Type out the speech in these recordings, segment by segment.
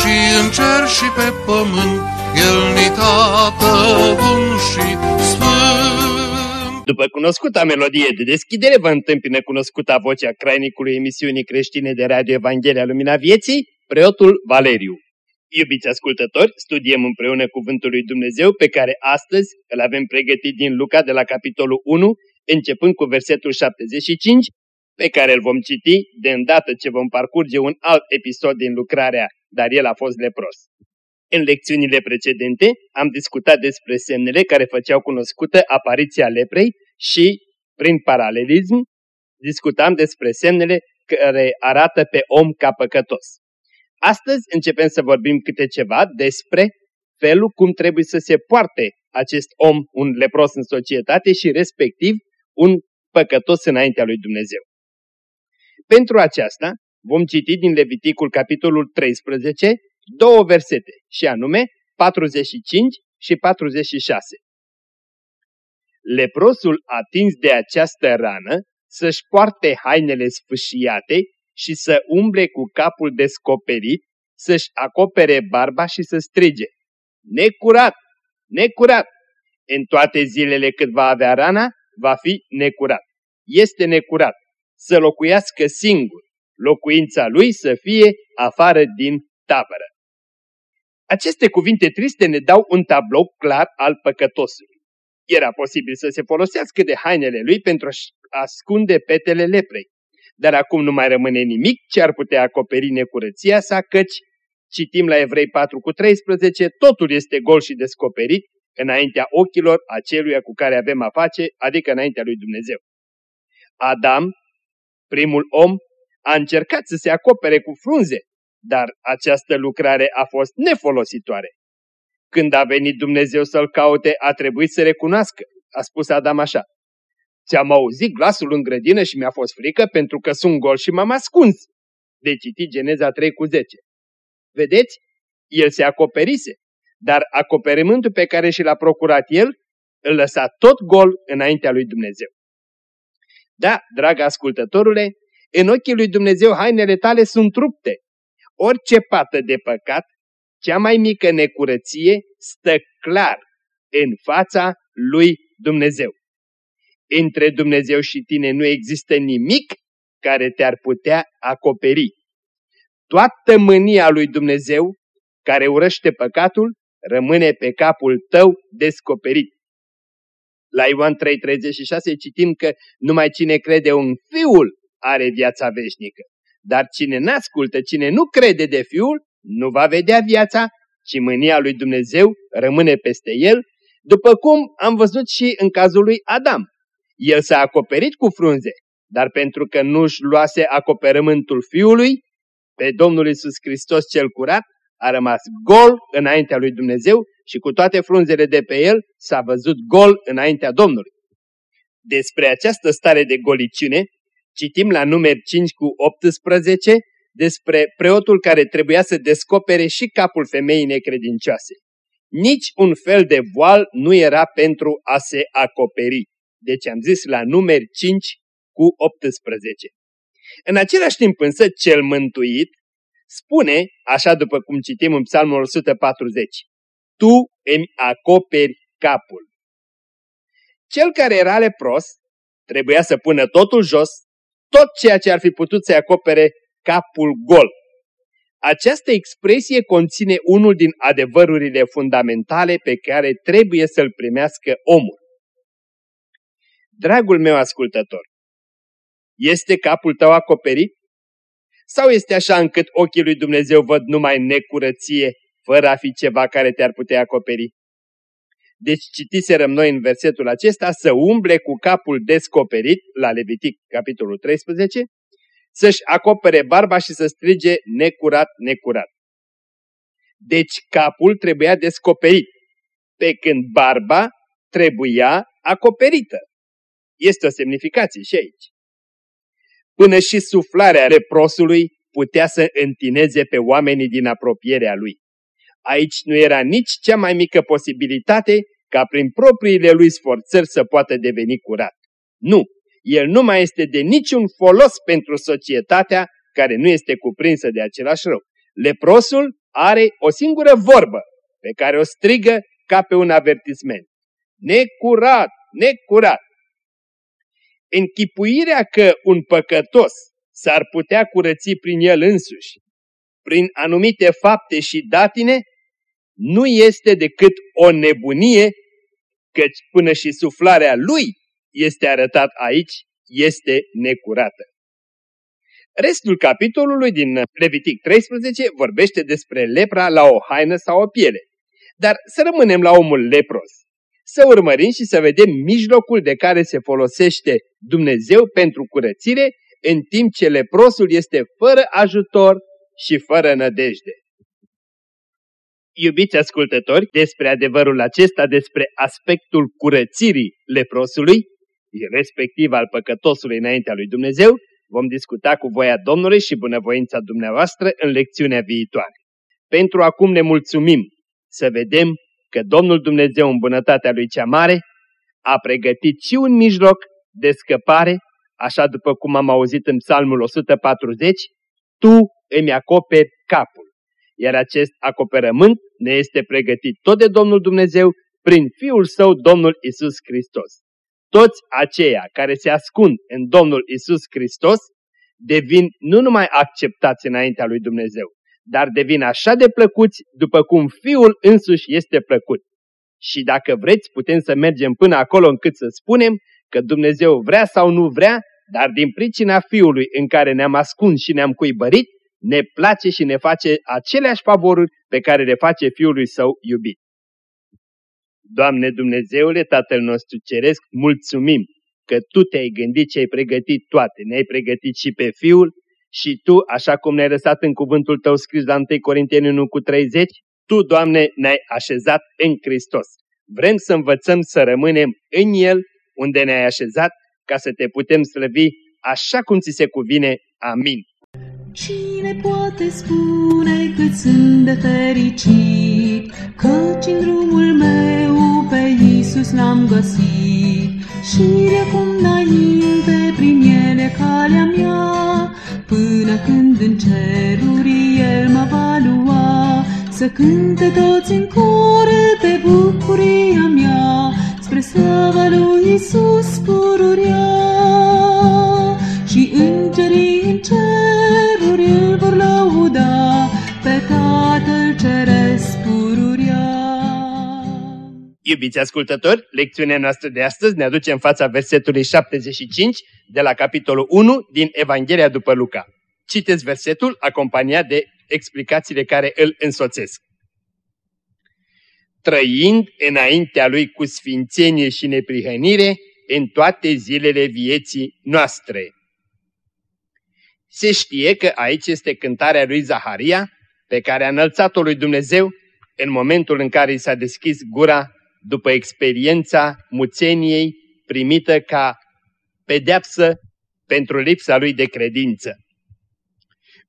și în cer și pe pământ, El ni tată bun și sfânt. După cunoscuta melodie de deschidere, vă întâmpină cunoscuta vocea crainicului emisiunii creștine de Radio Evanghelia Lumina Vieții, preotul Valeriu. Iubiți ascultători, studiem împreună Cuvântul lui Dumnezeu pe care astăzi îl avem pregătit din Luca de la capitolul 1, începând cu versetul 75, pe care îl vom citi de îndată ce vom parcurge un alt episod din lucrarea, dar el a fost lepros. În lecțiunile precedente am discutat despre semnele care făceau cunoscută apariția leprei și, prin paralelism, discutam despre semnele care arată pe om ca păcătos. Astăzi începem să vorbim câte ceva despre felul cum trebuie să se poarte acest om, un lepros în societate și respectiv un păcătos înaintea lui Dumnezeu. Pentru aceasta vom citi din Leviticul capitolul 13 două versete și anume 45 și 46. Leprosul atins de această rană să-și poarte hainele sfâșiate și să umble cu capul descoperit, să-și acopere barba și să strige. Necurat! Necurat! În toate zilele cât va avea rana, va fi necurat. Este necurat. Să locuiască singur. Locuința lui să fie afară din tabără. Aceste cuvinte triste ne dau un tablou clar al păcătosului. Era posibil să se folosească de hainele lui pentru a ascunde petele leprei. Dar acum nu mai rămâne nimic ce ar putea acoperi necurăția sa, căci, citim la Evrei 4 cu 13, totul este gol și descoperit înaintea ochilor aceluia cu care avem a face, adică înaintea lui Dumnezeu. Adam, primul om, a încercat să se acopere cu frunze, dar această lucrare a fost nefolositoare. Când a venit Dumnezeu să-l caute, a trebuit să recunoască. A spus Adam așa, Ți-am auzit glasul în grădină și mi-a fost frică pentru că sunt gol și m-am ascuns. De citit Geneza 3 cu 10. Vedeți? El se acoperise, dar acoperământul pe care și l-a procurat el îl lăsa tot gol înaintea lui Dumnezeu. Da, dragă ascultătorule, în ochii lui Dumnezeu hainele tale sunt rupte. Orice pată de păcat, cea mai mică necurăție, stă clar în fața lui Dumnezeu între Dumnezeu și tine nu există nimic care te-ar putea acoperi. Toată mânia lui Dumnezeu, care urăște păcatul, rămâne pe capul tău descoperit. La Ioan 3,36 citim că numai cine crede în Fiul are viața veșnică. Dar cine n-ascultă, cine nu crede de Fiul, nu va vedea viața, ci mânia lui Dumnezeu rămâne peste el, după cum am văzut și în cazul lui Adam. El s-a acoperit cu frunze, dar pentru că nu-și luase acoperământul Fiului, pe Domnul Isus Hristos cel curat, a rămas gol înaintea lui Dumnezeu și cu toate frunzele de pe el s-a văzut gol înaintea Domnului. Despre această stare de goliciune citim la numer 5 cu 18 despre preotul care trebuia să descopere și capul femeii necredincioase. Nici un fel de voal nu era pentru a se acoperi. Deci am zis la numeri 5 cu 18. În același timp însă cel mântuit spune, așa după cum citim în psalmul 140, Tu îmi acoperi capul. Cel care era lepros trebuia să pună totul jos, tot ceea ce ar fi putut să acopere capul gol. Această expresie conține unul din adevărurile fundamentale pe care trebuie să-l primească omul. Dragul meu ascultător, este capul tău acoperit? Sau este așa încât ochii lui Dumnezeu văd numai necurăție, fără a fi ceva care te-ar putea acoperi? Deci citiserăm noi în versetul acesta să umble cu capul descoperit, la Levitic, capitolul 13, să-și acopere barba și să strige necurat, necurat. Deci capul trebuia descoperit, pe când barba trebuia acoperită. Este o semnificație și aici. Până și suflarea reprosului putea să întineze pe oamenii din apropierea lui. Aici nu era nici cea mai mică posibilitate ca prin propriile lui sforțări să poată deveni curat. Nu, el nu mai este de niciun folos pentru societatea care nu este cuprinsă de același rău. Leprosul are o singură vorbă pe care o strigă ca pe un avertisment. Necurat, necurat. Închipuirea că un păcătos s-ar putea curăți prin el însuși, prin anumite fapte și datine, nu este decât o nebunie, căci până și suflarea lui este arătat aici, este necurată. Restul capitolului din Levitic 13 vorbește despre lepra la o haină sau o piele. Dar să rămânem la omul lepros. Să urmărim și să vedem mijlocul de care se folosește Dumnezeu pentru curățire, în timp ce leprosul este fără ajutor și fără nădejde. Iubiți ascultători, despre adevărul acesta, despre aspectul curățirii leprosului, respectiv al păcătosului înaintea lui Dumnezeu, vom discuta cu voia Domnului și bunăvoința dumneavoastră în lecțiunea viitoare. Pentru acum ne mulțumim să vedem că Domnul Dumnezeu în bunătatea Lui cea mare a pregătit și un mijloc de scăpare, așa după cum am auzit în Psalmul 140, Tu îmi acoperi capul. Iar acest acoperământ ne este pregătit tot de Domnul Dumnezeu prin Fiul Său, Domnul Isus Hristos. Toți aceia care se ascund în Domnul Isus Hristos devin nu numai acceptați înaintea lui Dumnezeu, dar devin așa de plăcuți după cum Fiul însuși este plăcut. Și dacă vreți, putem să mergem până acolo încât să spunem că Dumnezeu vrea sau nu vrea, dar din pricina Fiului în care ne-am ascuns și ne-am cuibărit, ne place și ne face aceleași favoruri pe care le face Fiului Său iubit. Doamne Dumnezeule, Tatăl nostru Ceresc, mulțumim că Tu te-ai gândit și ai pregătit toate. Ne-ai pregătit și pe Fiul și Tu, așa cum ne-ai lăsat în cuvântul Tău scris la 1 Corinteni 1 cu 30, Tu, Doamne, ne-ai așezat în Hristos. Vrem să învățăm să rămânem în El, unde ne-ai așezat, ca să Te putem slăvi așa cum ți se cuvine. Amin. Cine poate spune cât sunt de fericit, Căci în drumul meu pe Iisus l-am găsit, Și de acum înainte prin ele calea mea, Până când în ceruri El mă va lua, Să cânte toți în cor pe bucuria mea, Spre slava lui Iisus pururia. Și îngerii Pe Tatăl Ceresc pururia. Iubiți ascultători, lecțiunea noastră de astăzi ne aduce în fața versetului 75 de la capitolul 1 din Evanghelia după Luca. Citeți versetul acompaniat de explicațiile care îl însoțesc. Trăind înaintea lui cu sfințenie și neprihănire în toate zilele vieții noastre. Se știe că aici este cântarea lui Zaharia, pe care a înălțat-o lui Dumnezeu în momentul în care i s-a deschis gura după experiența muțeniei primită ca pedeapsă pentru lipsa lui de credință.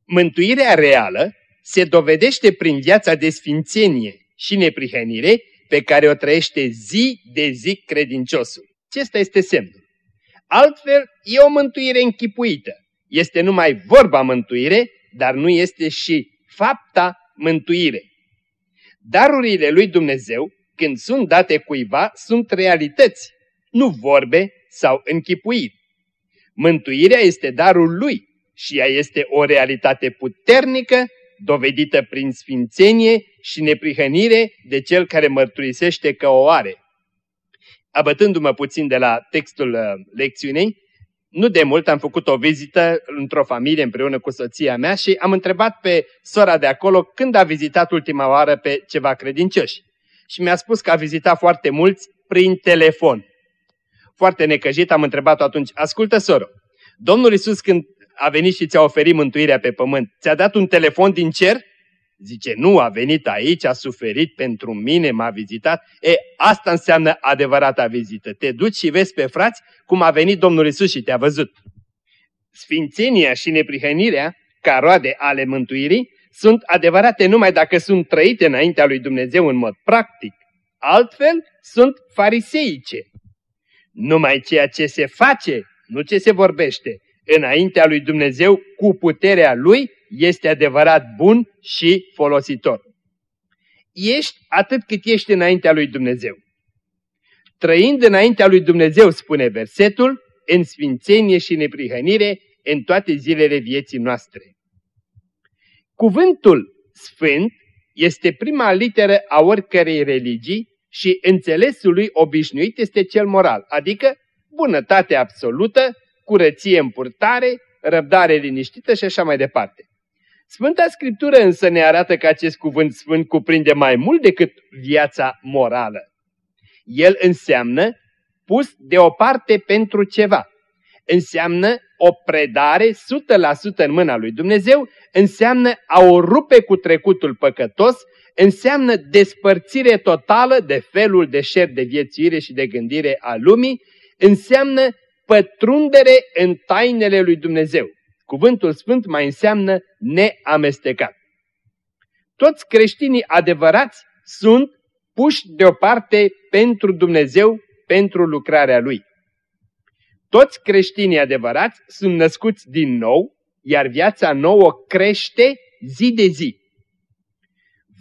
Mântuirea reală se dovedește prin viața de sfințenie și neprihănire pe care o trăiește zi de zi credinciosul. Acesta este semnul. Altfel, e o mântuire închipuită. Este numai vorba mântuire, dar nu este și fapta mântuire. Darurile lui Dumnezeu, când sunt date cuiva, sunt realități, nu vorbe sau închipuiri. Mântuirea este darul lui și ea este o realitate puternică, dovedită prin sfințenie și neprihănire de cel care mărturisește că o are. Abătându-mă puțin de la textul uh, lecțiunii, nu de mult am făcut o vizită într-o familie împreună cu soția mea și am întrebat pe sora de acolo când a vizitat ultima oară pe ceva credincioși. Și mi-a spus că a vizitat foarte mulți prin telefon. Foarte necăjit am întrebat atunci, ascultă soro, Domnul Isus când a venit și ți-a oferit mântuirea pe pământ, ți-a dat un telefon din cer? Zice, nu, a venit aici, a suferit pentru mine, m-a vizitat. E, asta înseamnă adevărata vizită. Te duci și vezi pe frați cum a venit Domnul Isus și te-a văzut. Sfințenia și neprihănirea, ca roade ale mântuirii, sunt adevărate numai dacă sunt trăite înaintea lui Dumnezeu în mod practic. Altfel, sunt fariseice. Numai ceea ce se face, nu ce se vorbește, înaintea lui Dumnezeu cu puterea lui, este adevărat bun și folositor. Ești atât cât ești înaintea lui Dumnezeu. Trăind înaintea lui Dumnezeu, spune versetul, în sfințenie și neprihănire în toate zilele vieții noastre. Cuvântul sfânt este prima literă a oricărei religii și înțelesul lui obișnuit este cel moral, adică bunătate absolută, curăție în purtare, răbdare liniștită și așa mai departe. Sfânta Scriptură însă ne arată că acest cuvânt sfânt cuprinde mai mult decât viața morală. El înseamnă pus deoparte pentru ceva. Înseamnă o predare 100% în mâna lui Dumnezeu, înseamnă a o rupe cu trecutul păcătos, înseamnă despărțire totală de felul de șer de viețuire și de gândire a lumii, înseamnă pătrundere în tainele lui Dumnezeu. Cuvântul Sfânt mai înseamnă neamestecat. Toți creștinii adevărați sunt puși deoparte pentru Dumnezeu, pentru lucrarea Lui. Toți creștinii adevărați sunt născuți din nou, iar viața nouă crește zi de zi.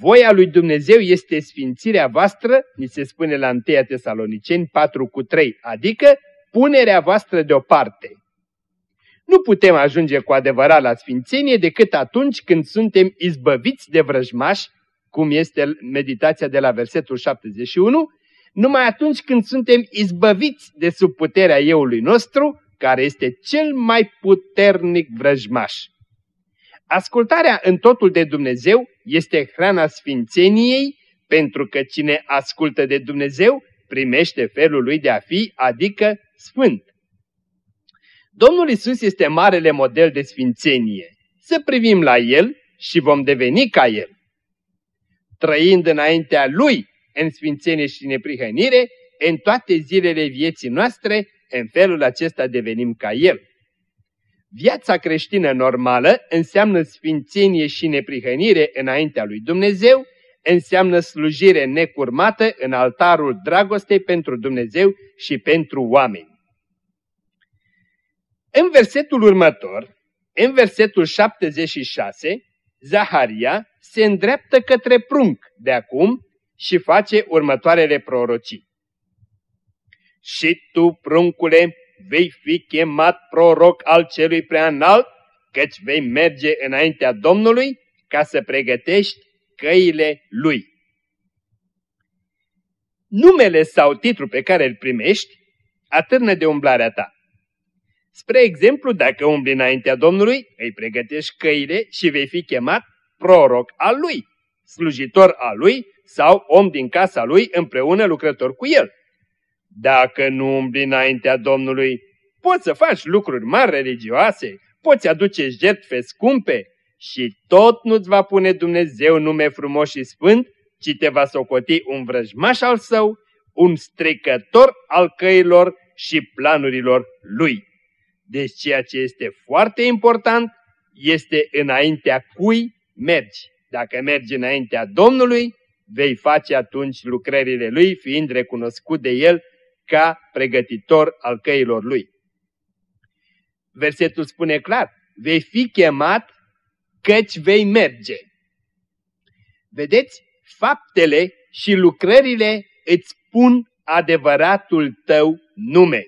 Voia lui Dumnezeu este sfințirea voastră, ni se spune la 1 Tesaloniceni 4 cu 3, adică punerea voastră deoparte. Nu putem ajunge cu adevărat la sfințenie decât atunci când suntem izbăviți de vrăjmași, cum este meditația de la versetul 71, numai atunci când suntem izbăviți de sub puterea euului nostru, care este cel mai puternic vrăjmaș. Ascultarea în totul de Dumnezeu este hrana sfințeniei, pentru că cine ascultă de Dumnezeu primește felul lui de a fi, adică sfânt. Domnul Isus este marele model de sfințenie. Să privim la El și vom deveni ca El. Trăind înaintea Lui în sfințenie și neprihănire, în toate zilele vieții noastre, în felul acesta devenim ca El. Viața creștină normală înseamnă sfințenie și neprihănire înaintea lui Dumnezeu, înseamnă slujire necurmată în altarul dragostei pentru Dumnezeu și pentru oameni. În versetul următor, în versetul 76, Zaharia se îndreaptă către prunc de acum și face următoarele prorocii. Și tu, pruncule, vei fi chemat proroc al celui prea înalt, căci vei merge înaintea Domnului ca să pregătești căile lui. Numele sau titlul pe care îl primești atârnă de umblarea ta. Spre exemplu, dacă umbli înaintea Domnului, îi pregătești căile și vei fi chemat proroc al lui, slujitor al lui sau om din casa lui împreună lucrător cu el. Dacă nu umbli înaintea Domnului, poți să faci lucruri mari religioase, poți aduce jertfe scumpe și tot nu-ți va pune Dumnezeu nume frumos și sfânt, ci te va socoti un vrăjmaș al său, un stricător al căilor și planurilor lui. Deci ceea ce este foarte important este înaintea cui mergi. Dacă mergi înaintea Domnului, vei face atunci lucrările Lui, fiind recunoscut de El ca pregătitor al căilor Lui. Versetul spune clar, vei fi chemat căci vei merge. Vedeți, faptele și lucrările îți spun adevăratul tău nume.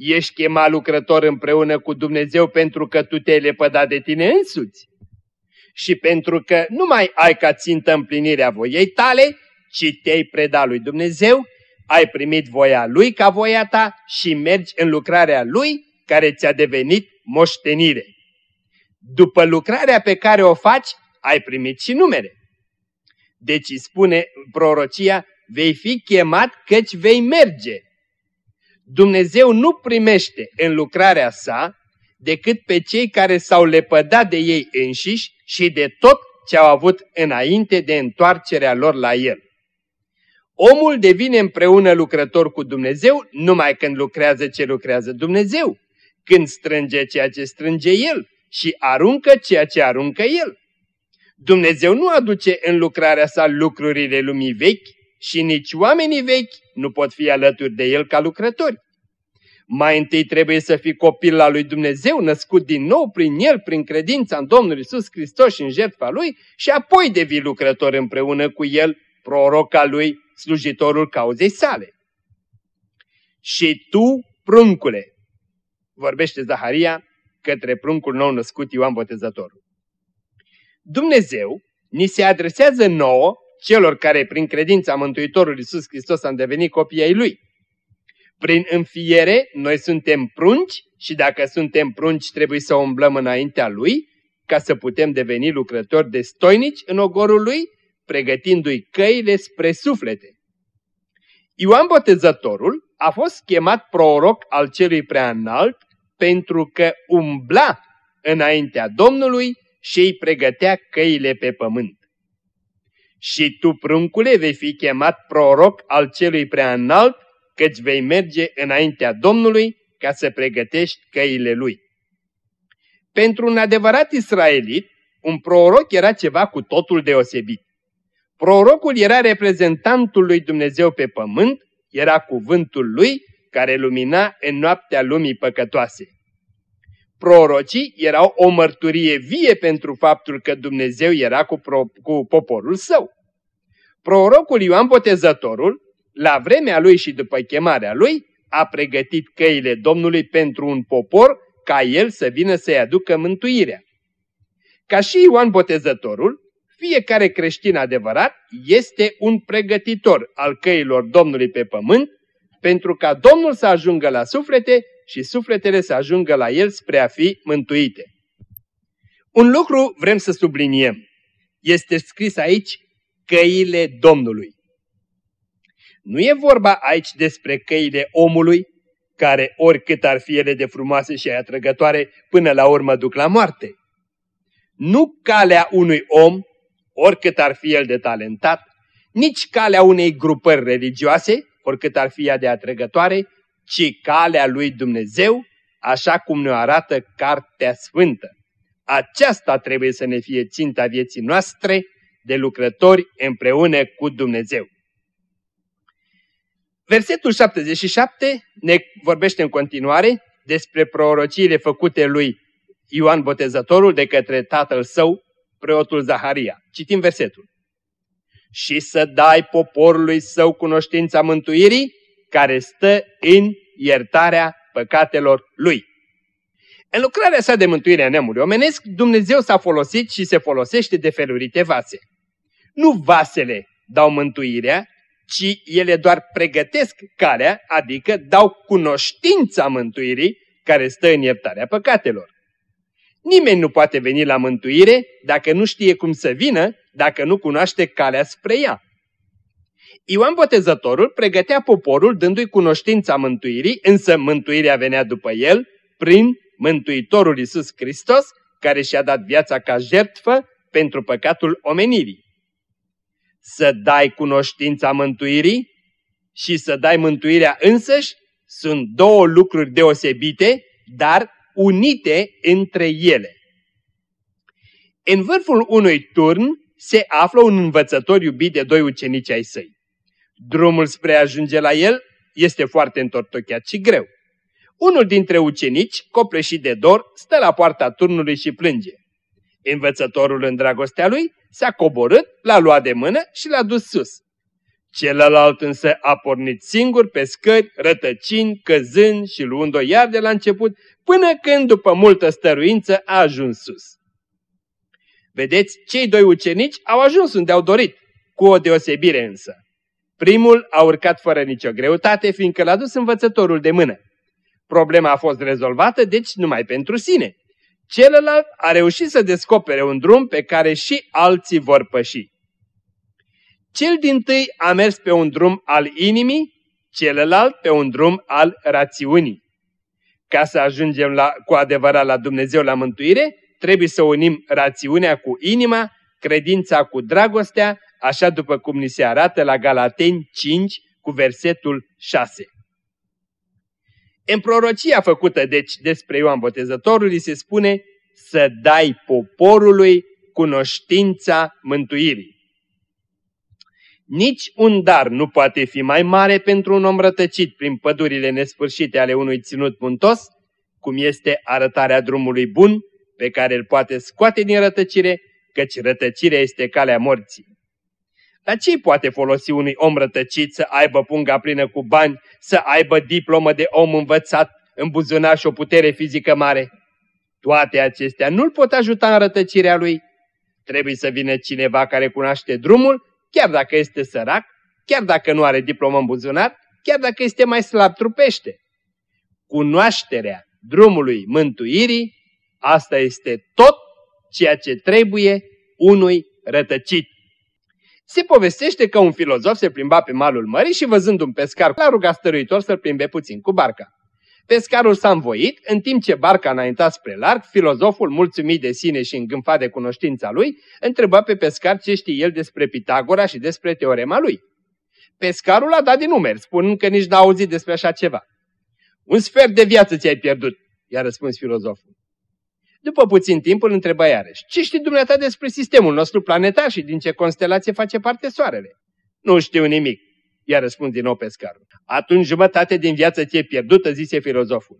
Ești chemat lucrător împreună cu Dumnezeu pentru că tu te-ai lepădat de tine însuți și pentru că nu mai ai ca țintă împlinirea voiei tale, ci te-ai predat lui Dumnezeu, ai primit voia Lui ca voia ta și mergi în lucrarea Lui care ți-a devenit moștenire. După lucrarea pe care o faci, ai primit și numere. Deci spune prorocia, vei fi chemat căci vei merge. Dumnezeu nu primește în lucrarea sa decât pe cei care s-au lepădat de ei înșiși și de tot ce au avut înainte de întoarcerea lor la El. Omul devine împreună lucrător cu Dumnezeu numai când lucrează ce lucrează Dumnezeu, când strânge ceea ce strânge El și aruncă ceea ce aruncă El. Dumnezeu nu aduce în lucrarea sa lucrurile lumii vechi și nici oamenii vechi nu pot fi alături de El ca lucrători. Mai întâi trebuie să fii copil al lui Dumnezeu, născut din nou prin El, prin credința în Domnul Isus Hristos și în jertfa Lui și apoi devii lucrător împreună cu El, proroc al Lui, slujitorul cauzei sale. Și tu, pruncule, vorbește Zaharia către pruncul nou născut Ioan Botezătorul. Dumnezeu ni se adresează nouă, celor care prin credința Mântuitorului Iisus Hristos am devenit copii ai Lui. Prin înfiere, noi suntem prunci și dacă suntem prunci trebuie să umblăm înaintea Lui ca să putem deveni lucrători de stoinici în ogorul Lui, pregătindu-i căile spre suflete. Ioan Botezătorul a fost chemat proroc al celui prea înalt pentru că umbla înaintea Domnului și îi pregătea căile pe pământ. Și tu, pruncule, vei fi chemat proroc al celui prea înalt, căci vei merge înaintea Domnului ca să pregătești căile lui. Pentru un adevărat israelit, un proroc era ceva cu totul deosebit. Prorocul era reprezentantul lui Dumnezeu pe pământ, era cuvântul lui care lumina în noaptea lumii păcătoase. Prorocii erau o mărturie vie pentru faptul că Dumnezeu era cu, pro, cu poporul său. Prorocul Ioan Botezătorul, la vremea lui și după chemarea lui, a pregătit căile Domnului pentru un popor ca el să vină să-i aducă mântuirea. Ca și Ioan Botezătorul, fiecare creștin adevărat este un pregătitor al căilor Domnului pe pământ, pentru ca Domnul să ajungă la suflete și sufletele să ajungă la el spre a fi mântuite. Un lucru vrem să subliniem. Este scris aici căile Domnului. Nu e vorba aici despre căile omului, care oricât ar fi ele de frumoase și atrăgătoare, până la urmă duc la moarte. Nu calea unui om, oricât ar fi el de talentat, nici calea unei grupări religioase, oricât ar fi ea de atrăgătoare, ci calea lui Dumnezeu, așa cum ne arată Cartea Sfântă. Aceasta trebuie să ne fie ținta vieții noastre de lucrători împreună cu Dumnezeu. Versetul 77 ne vorbește în continuare despre prorociile făcute lui Ioan Botezătorul de către tatăl său, preotul Zaharia. Citim versetul. Și să dai poporului său cunoștința mântuirii care stă în iertarea păcatelor lui. În lucrarea sa de mântuire a neamului omenesc, Dumnezeu s-a folosit și se folosește de felurite vase. Nu vasele dau mântuirea, ci ele doar pregătesc calea, adică dau cunoștința mântuirii care stă în iertarea păcatelor. Nimeni nu poate veni la mântuire dacă nu știe cum să vină, dacă nu cunoaște calea spre ea. Ioan Botezătorul pregătea poporul dându-i cunoștința mântuirii, însă mântuirea venea după el prin Mântuitorul Iisus Hristos, care și-a dat viața ca jertfă pentru păcatul omenirii. Să dai cunoștința mântuirii și să dai mântuirea însăși sunt două lucruri deosebite, dar unite între ele. În vârful unui turn se află un învățător iubit de doi ucenici ai săi. Drumul spre a ajunge la el este foarte întortocheat și greu. Unul dintre ucenici, copleșit de dor, stă la poarta turnului și plânge. Învățătorul în dragostea lui s-a coborât, l-a luat de mână și l-a dus sus. Celălalt însă a pornit singur pe scări, rătăcind, căzând și luând-o iar de la început, până când, după multă stăruință, a ajuns sus. Vedeți, cei doi ucenici au ajuns unde au dorit, cu o deosebire însă. Primul a urcat fără nicio greutate, fiindcă l-a dus învățătorul de mână. Problema a fost rezolvată, deci numai pentru sine. Celălalt a reușit să descopere un drum pe care și alții vor păși. Cel din tâi a mers pe un drum al inimii, celălalt pe un drum al rațiunii. Ca să ajungem la, cu adevărat la Dumnezeu la mântuire, trebuie să unim rațiunea cu inima, credința cu dragostea, așa după cum ni se arată la Galateni 5 cu versetul 6. În prorocia făcută deci despre Ioan Botezătorul se spune să dai poporului cunoștința mântuirii. Nici un dar nu poate fi mai mare pentru un om rătăcit prin pădurile nesfârșite ale unui ținut muntos, cum este arătarea drumului bun, pe care îl poate scoate din rătăcire, căci rătăcirea este calea morții. La ce poate folosi unui om rătăcit să aibă punga plină cu bani, să aibă diplomă de om învățat, în buzunar și o putere fizică mare? Toate acestea nu-l pot ajuta în rătăcirea lui. Trebuie să vină cineva care cunoaște drumul, chiar dacă este sărac, chiar dacă nu are diplomă în buzunar, chiar dacă este mai slab trupește. Cunoașterea drumului mântuirii, asta este tot ceea ce trebuie unui rătăcit. Se povestește că un filozof se plimba pe malul mării și văzând un pescar l-a rugat stăruitor să-l plimbe puțin cu barca. Pescarul s-a învoit, în timp ce barca înainta spre larg, filozoful, mulțumit de sine și îngânfat de cunoștința lui, întreba pe pescar ce știe el despre Pitagora și despre teorema lui. Pescarul a dat din numeri, spunând că nici n-a auzit despre așa ceva. Un sfert de viață ți-ai pierdut, i-a răspuns filozoful. După puțin timp îl întreba iarăși, ce știi dumneata despre sistemul nostru planetar și din ce constelație face parte Soarele? Nu știu nimic, i-a răspuns din nou pescarul. Atunci jumătate din viață ți-e pierdută, zise filozoful.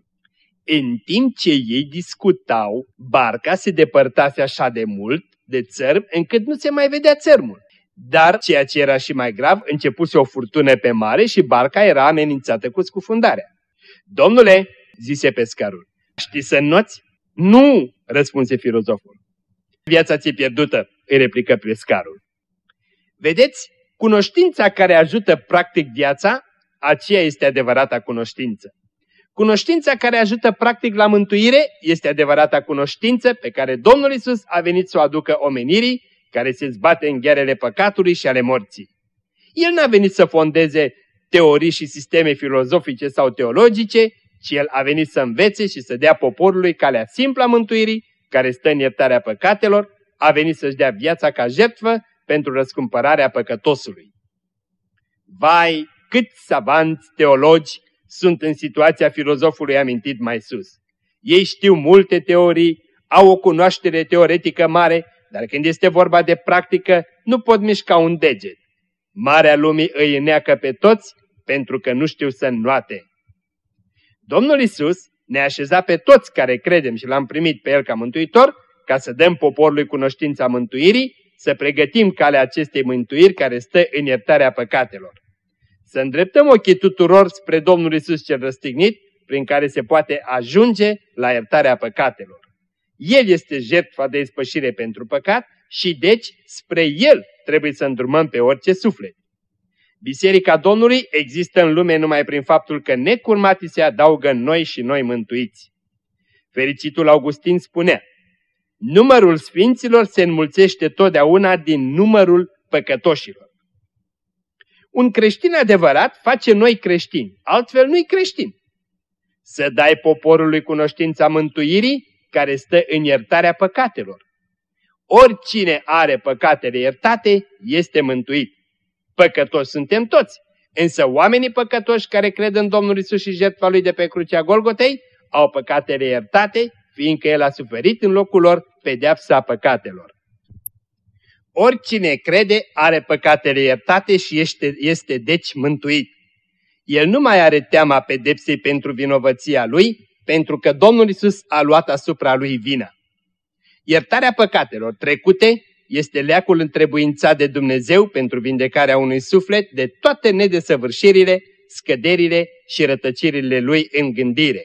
În timp ce ei discutau, barca se depărtase așa de mult de țărm încât nu se mai vedea țărmul. Dar, ceea ce era și mai grav, începuse o furtună pe mare și barca era amenințată cu scufundarea. Domnule, zise pescarul, știi să înnoți? Nu, răspunse filozoful. Viața ți-e pierdută, îi replică pescarul. Vedeți, cunoștința care ajută practic viața, aceea este adevărata cunoștință. Cunoștința care ajută practic la mântuire este adevărata cunoștință pe care Domnul Isus a venit să o aducă omenirii care se zbate în ghearele păcatului și ale morții. El n-a venit să fondeze teorii și sisteme filozofice sau teologice, ci el a venit să învețe și să dea poporului calea simplă a mântuirii, care stă în iertarea păcatelor, a venit să-și dea viața ca jertfă pentru răscumpărarea păcătosului. Vai, cât savanți teologi sunt în situația filozofului amintit mai sus. Ei știu multe teorii, au o cunoaștere teoretică mare, dar când este vorba de practică, nu pot mișca un deget. Marea lumii îi neacă pe toți pentru că nu știu să înnoate. Domnul Isus ne-a așezat pe toți care credem și l-am primit pe El ca mântuitor, ca să dăm poporului cunoștința mântuirii, să pregătim calea acestei mântuiri care stă în iertarea păcatelor. Să îndreptăm ochii tuturor spre Domnul Isus cel răstignit, prin care se poate ajunge la iertarea păcatelor. El este jertfa de ispășire pentru păcat și deci spre El trebuie să îndrumăm pe orice suflet. Biserica Domnului există în lume numai prin faptul că necurmatii se adaugă noi și noi mântuiți. Fericitul Augustin spunea, numărul sfinților se înmulțește totdeauna din numărul păcătoșilor. Un creștin adevărat face noi creștini, altfel nu-i creștin. Să dai poporului cunoștința mântuirii care stă în iertarea păcatelor. Oricine are păcatele iertate este mântuit. Păcătoși suntem toți, însă oamenii păcătoși care cred în Domnul Isus și jertfa Lui de pe crucea Golgotei au păcatele iertate, fiindcă El a suferit în locul lor pedeapsa păcatelor. Oricine crede are păcatele iertate și este, este deci mântuit. El nu mai are teama pedepsei pentru vinovăția lui, pentru că Domnul Isus a luat asupra lui vina. Iertarea păcatelor trecute este leacul întrebuințat de Dumnezeu pentru vindecarea unui suflet de toate nedesăvârșirile, scăderile și rătăcirile lui în gândire.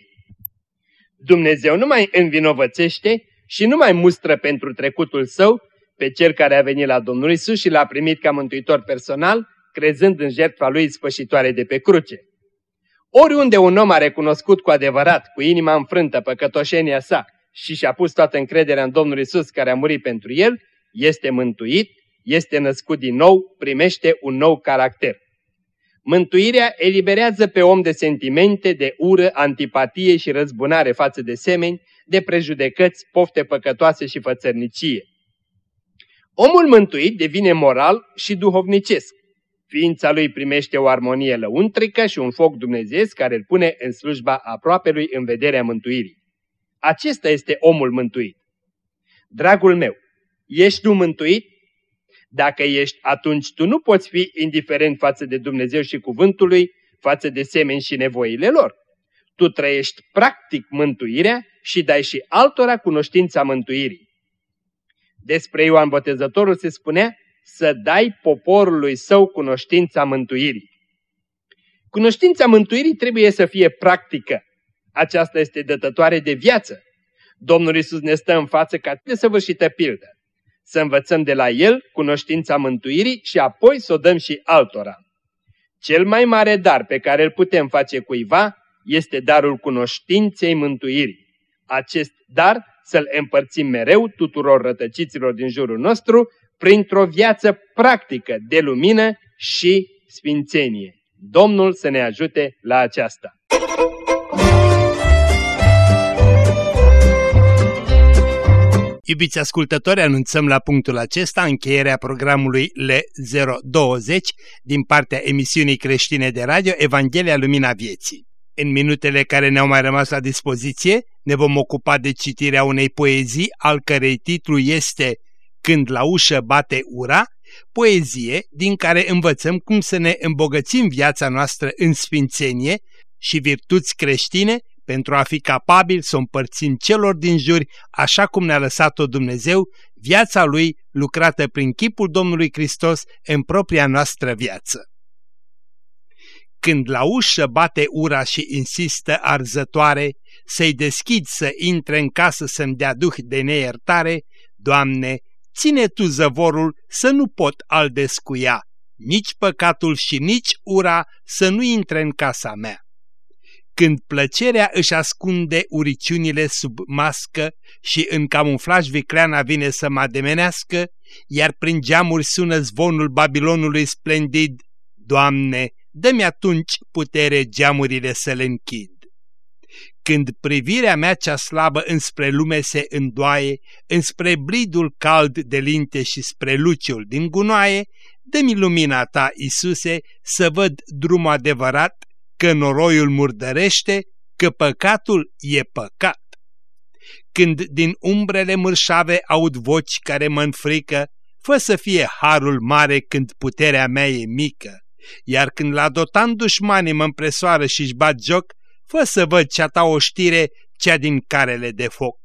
Dumnezeu nu mai învinovățește și nu mai mustră pentru trecutul său pe cel care a venit la Domnul Isus și l-a primit ca mântuitor personal, crezând în jertfa lui spășitoare de pe cruce. Oriunde un om a recunoscut cu adevărat, cu inima înfrântă, păcătoșenia sa și și-a pus toată încrederea în Domnul Isus care a murit pentru el, este mântuit, este născut din nou, primește un nou caracter. Mântuirea eliberează pe om de sentimente, de ură, antipatie și răzbunare față de semeni, de prejudecăți, pofte păcătoase și fățărnicie. Omul mântuit devine moral și duhovnicesc. Ființa lui primește o armonie lăuntrică și un foc dumnezeesc care îl pune în slujba aproapelui în vederea mântuirii. Acesta este omul mântuit. Dragul meu, ești tu mântuit? Dacă ești, atunci tu nu poți fi indiferent față de Dumnezeu și cuvântul lui, față de semeni și nevoile lor. Tu trăiești practic mântuirea și dai și altora cunoștința mântuirii. Despre Ioan Botezătorul se spunea să dai poporului său cunoștința mântuirii. Cunoștința mântuirii trebuie să fie practică. Aceasta este dătătoare de viață. Domnul Isus ne stă în față ca de săvârșită pildă. Să învățăm de la El cunoștința mântuirii și apoi să o dăm și altora. Cel mai mare dar pe care îl putem face cuiva este darul cunoștinței mântuirii. Acest dar să-l împărțim mereu tuturor rătăciților din jurul nostru printr-o viață practică de lumină și sfințenie. Domnul să ne ajute la aceasta. Iubiți ascultători, anunțăm la punctul acesta încheierea programului L020 din partea emisiunii creștine de radio Evanghelia Lumina Vieții. În minutele care ne-au mai rămas la dispoziție, ne vom ocupa de citirea unei poezii, al cărei titlu este Când la ușă bate ura, poezie din care învățăm cum să ne îmbogățim viața noastră în sfințenie și virtuți creștine pentru a fi capabil să o împărțim celor din jur așa cum ne-a lăsat-o Dumnezeu, viața Lui lucrată prin chipul Domnului Hristos în propria noastră viață. Când la ușă bate ura și insistă arzătoare, să-i deschid să intre în casă să-mi dea duh de neiertare, Doamne, ține Tu zăvorul să nu pot al descuia, nici păcatul și nici ura să nu intre în casa mea. Când plăcerea își ascunde uriciunile sub mască și în camuflaj vicleana vine să mă ademenească, iar prin geamuri sună zvonul Babilonului splendid, Doamne, dă-mi atunci putere geamurile să le închid. Când privirea mea cea slabă înspre lume se îndoaie, înspre blidul cald de linte și spre luciul din gunoaie, dă-mi lumina ta, Isuse, să văd drumul adevărat, că noroiul murdărește, că păcatul e păcat. Când din umbrele mărșave aud voci care mă înfrică, fă să fie harul mare când puterea mea e mică. Iar când la dotan dușmanii mă împresoară și-și bat joc, fă să văd cea ta oștire, cea din carele de foc.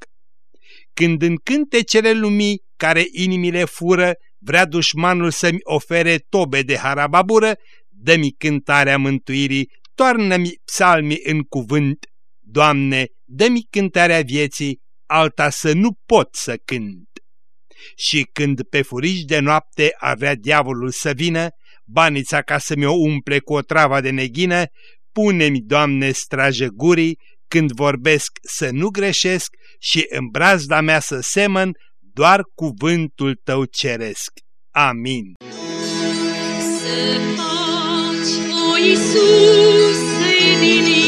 Când în cântecele lumii, care inimile fură, vrea dușmanul să-mi ofere tobe de harababură, dă-mi cântarea mântuirii, toarnă-mi psalmii în cuvânt, Doamne, dă-mi cântarea vieții, alta să nu pot să cânt. Și când pe furici de noapte avea diavolul să vină, banița ca să mi-o umple cu o travă de neghină, pune-mi, Doamne, strajă gurii, când vorbesc să nu greșesc și în brazda mea să semăn doar cuvântul Tău ceresc. Amin. Să faci, o Iisuse, din